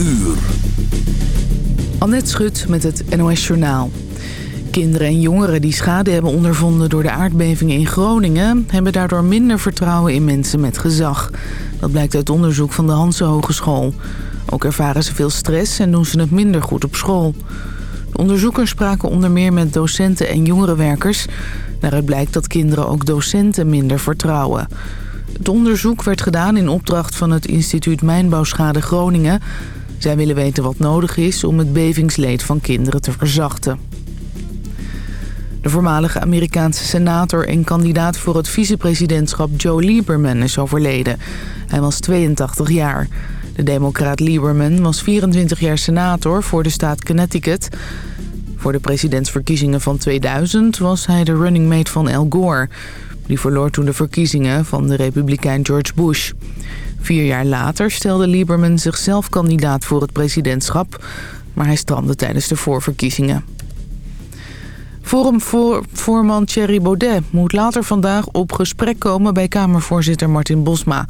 uur. Annette Schut met het NOS Journaal. Kinderen en jongeren die schade hebben ondervonden door de aardbevingen in Groningen... hebben daardoor minder vertrouwen in mensen met gezag. Dat blijkt uit onderzoek van de Hanse Hogeschool. Ook ervaren ze veel stress en doen ze het minder goed op school. De onderzoekers spraken onder meer met docenten en jongerenwerkers. Daaruit blijkt dat kinderen ook docenten minder vertrouwen. Het onderzoek werd gedaan in opdracht van het instituut Mijnbouwschade Groningen. Zij willen weten wat nodig is om het bevingsleed van kinderen te verzachten. De voormalige Amerikaanse senator en kandidaat voor het vicepresidentschap Joe Lieberman is overleden. Hij was 82 jaar. De democraat Lieberman was 24 jaar senator voor de staat Connecticut. Voor de presidentsverkiezingen van 2000 was hij de running mate van Al Gore. Die verloor toen de verkiezingen van de republikein George Bush. Vier jaar later stelde Lieberman zichzelf kandidaat voor het presidentschap... maar hij strandde tijdens de voorverkiezingen. Forumvoorman Thierry Baudet moet later vandaag op gesprek komen bij Kamervoorzitter Martin Bosma.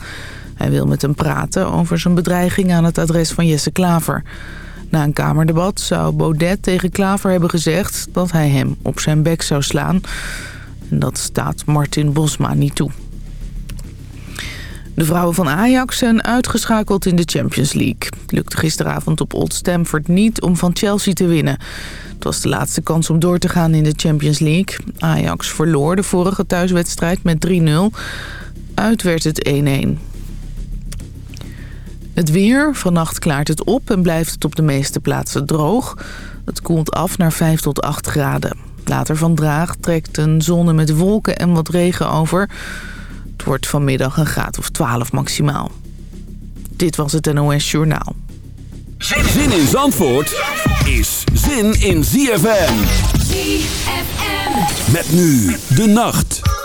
Hij wil met hem praten over zijn bedreiging aan het adres van Jesse Klaver. Na een Kamerdebat zou Baudet tegen Klaver hebben gezegd dat hij hem op zijn bek zou slaan. En dat staat Martin Bosma niet toe. De vrouwen van Ajax zijn uitgeschakeld in de Champions League. Lukte gisteravond op Old Stamford niet om van Chelsea te winnen. Het was de laatste kans om door te gaan in de Champions League. Ajax verloor de vorige thuiswedstrijd met 3-0. Uit werd het 1-1. Het weer. Vannacht klaart het op en blijft het op de meeste plaatsen droog. Het koelt af naar 5 tot 8 graden. Later vandaag trekt een zon met wolken en wat regen over. Het wordt vanmiddag een graad of 12 maximaal. Dit was het NOS Journaal. Zin in Zandvoort is zin in ZFM. ZFM. Met nu de nacht.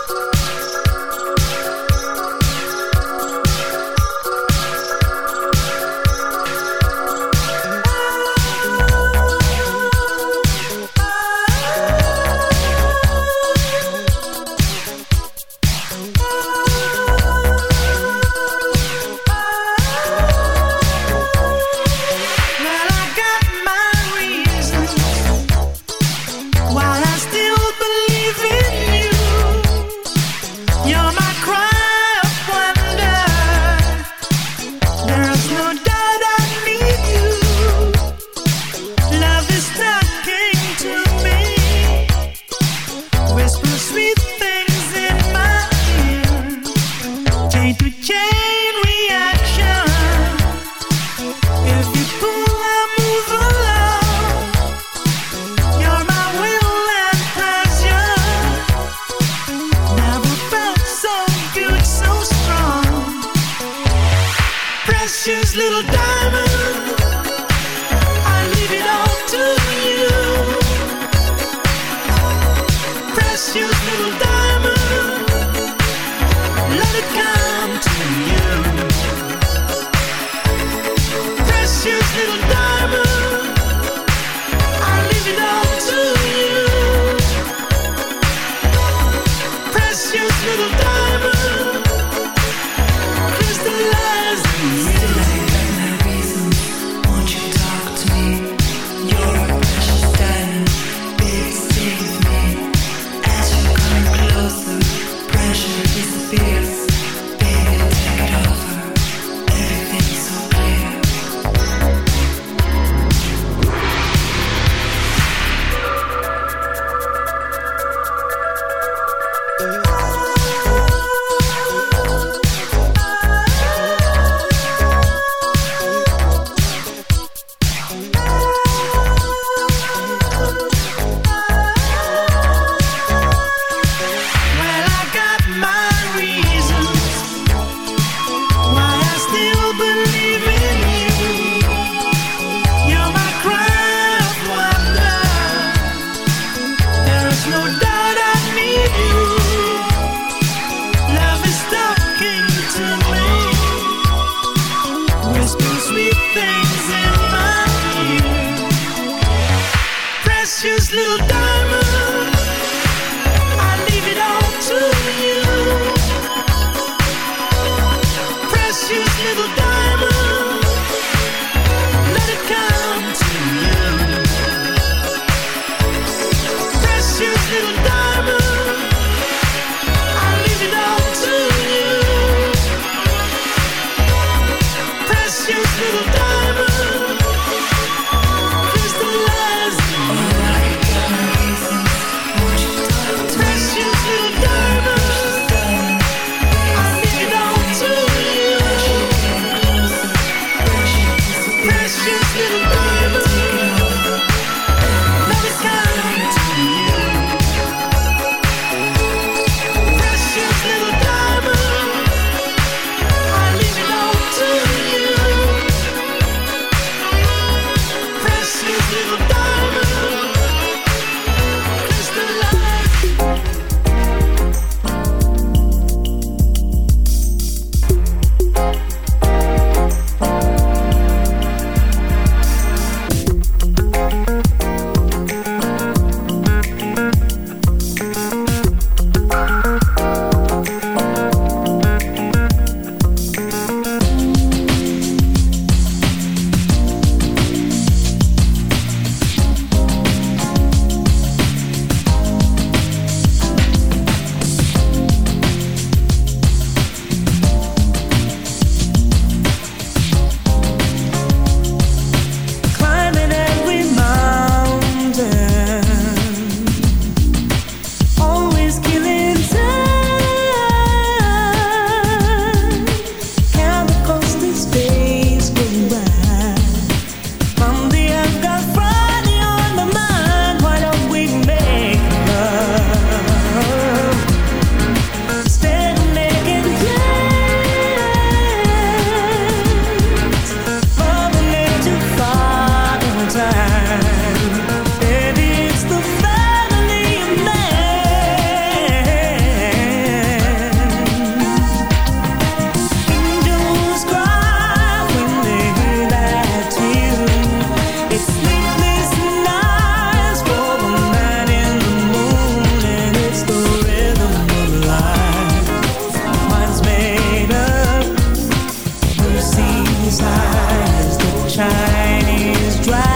Is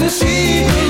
And she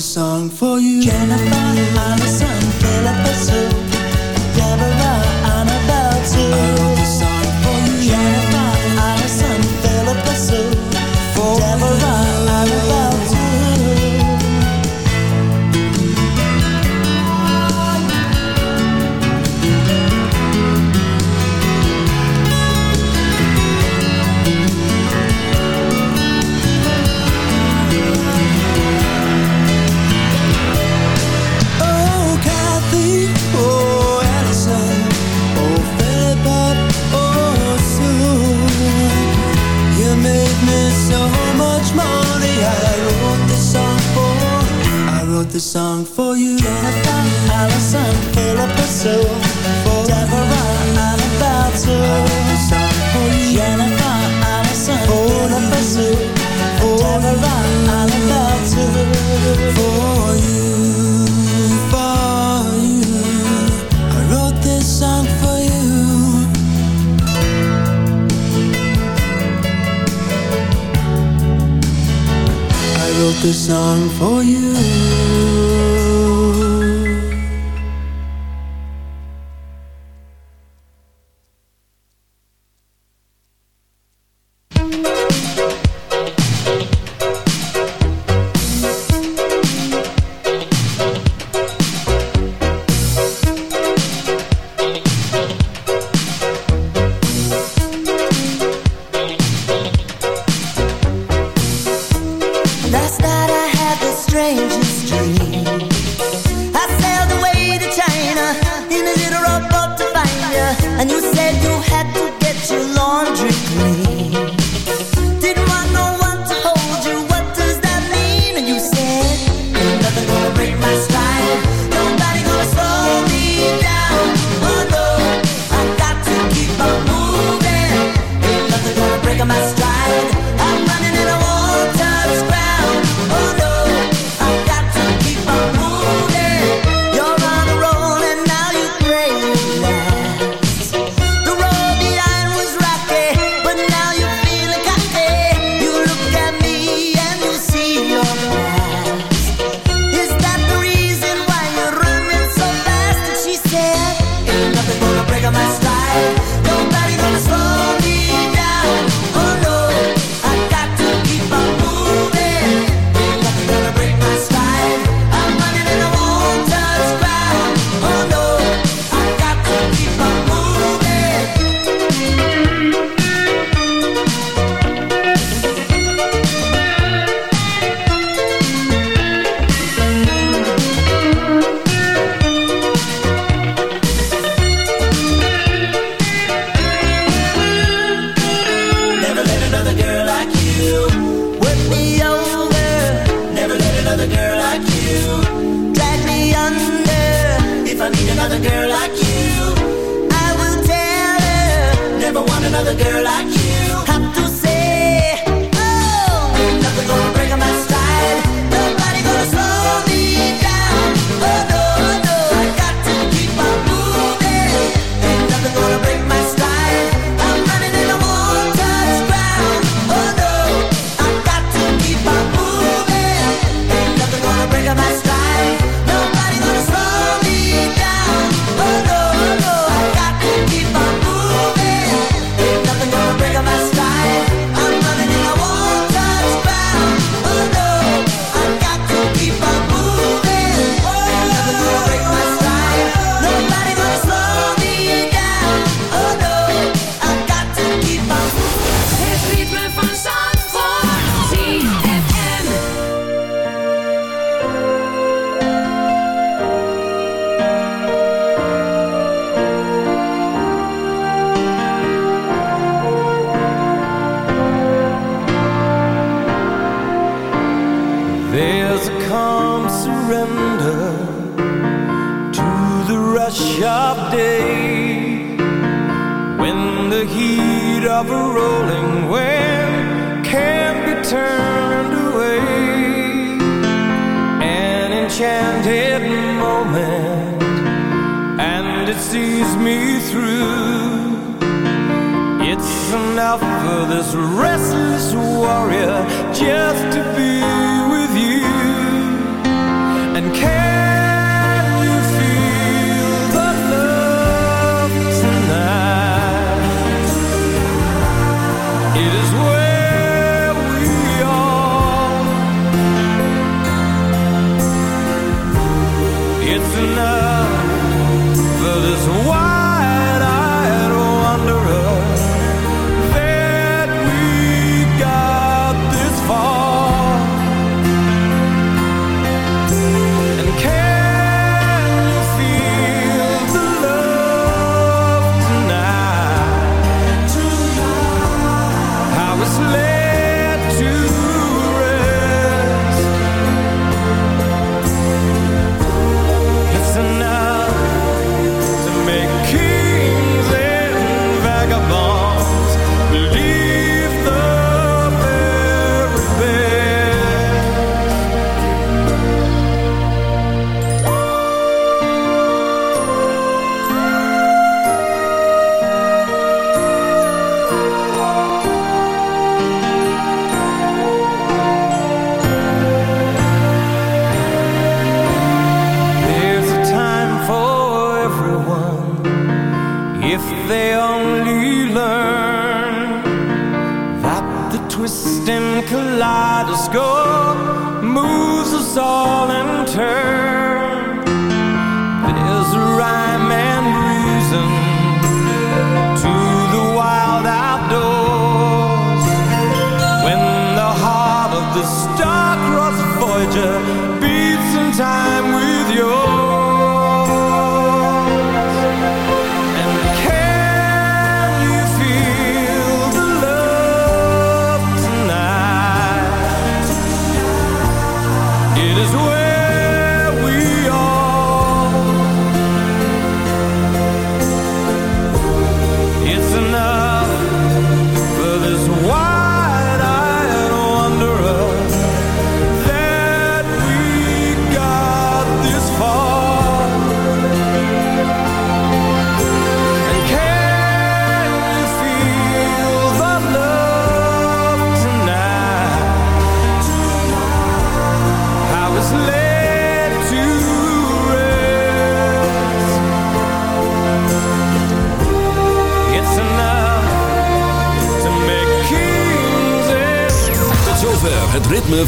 song for